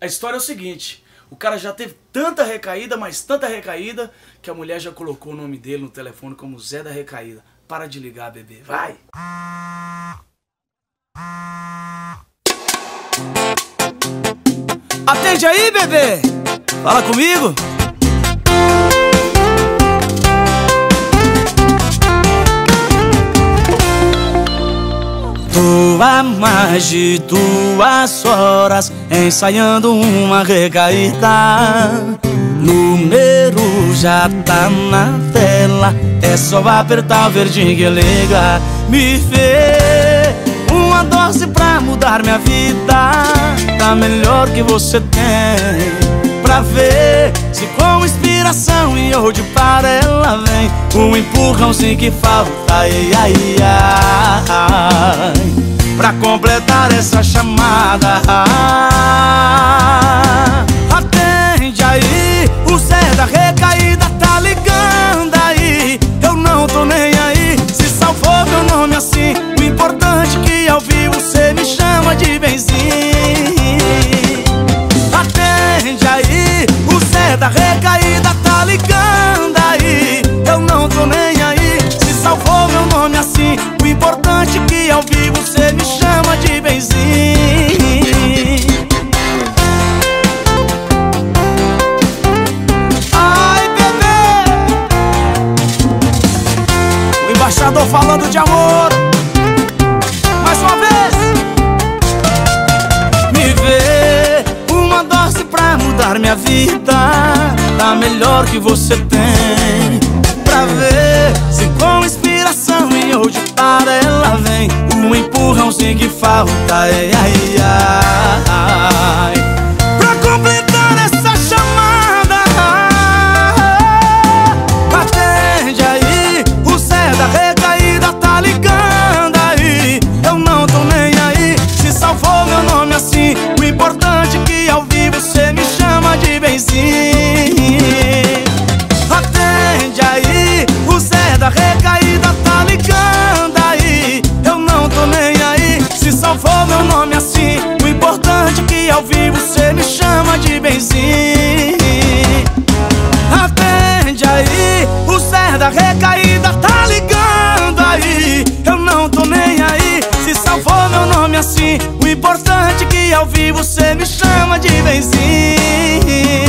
A história é o seguinte: o cara já teve tanta recaída, mas tanta recaída, que a mulher já colocou o nome dele no telefone como Zé da Recaída. Para de ligar, bebê. Vai! Atende aí, bebê! Fala comigo! Tô há mais de duas horas ensaiando uma recaída. Número já tá na tela, é só apertar o verdinho que liga. Me vê uma dose pra mudar minha vida, tá melhor que você tem. Ver se com inspiração e hoje para ela vem Um empurrãozinho que falta, ai, ai, ai Pra completar essa chamada. Atende embaixador falando de amor. Mais uma vez. Me vê uma dose pra mudar minha vida. Tá melhor que você tem Pra ver se com inspiração e hoje para ela vem. Um empurrãozinho que falta, ai, ai, ai não for meu nome é assim. O importante é que ao vivo cê me chama de benzinho. Atende aí, o Zé da recaída tá ligando aí. Eu não tô nem aí, se salvou meu nome é assim. O importante é que ao vivo cê me chama de benzinho.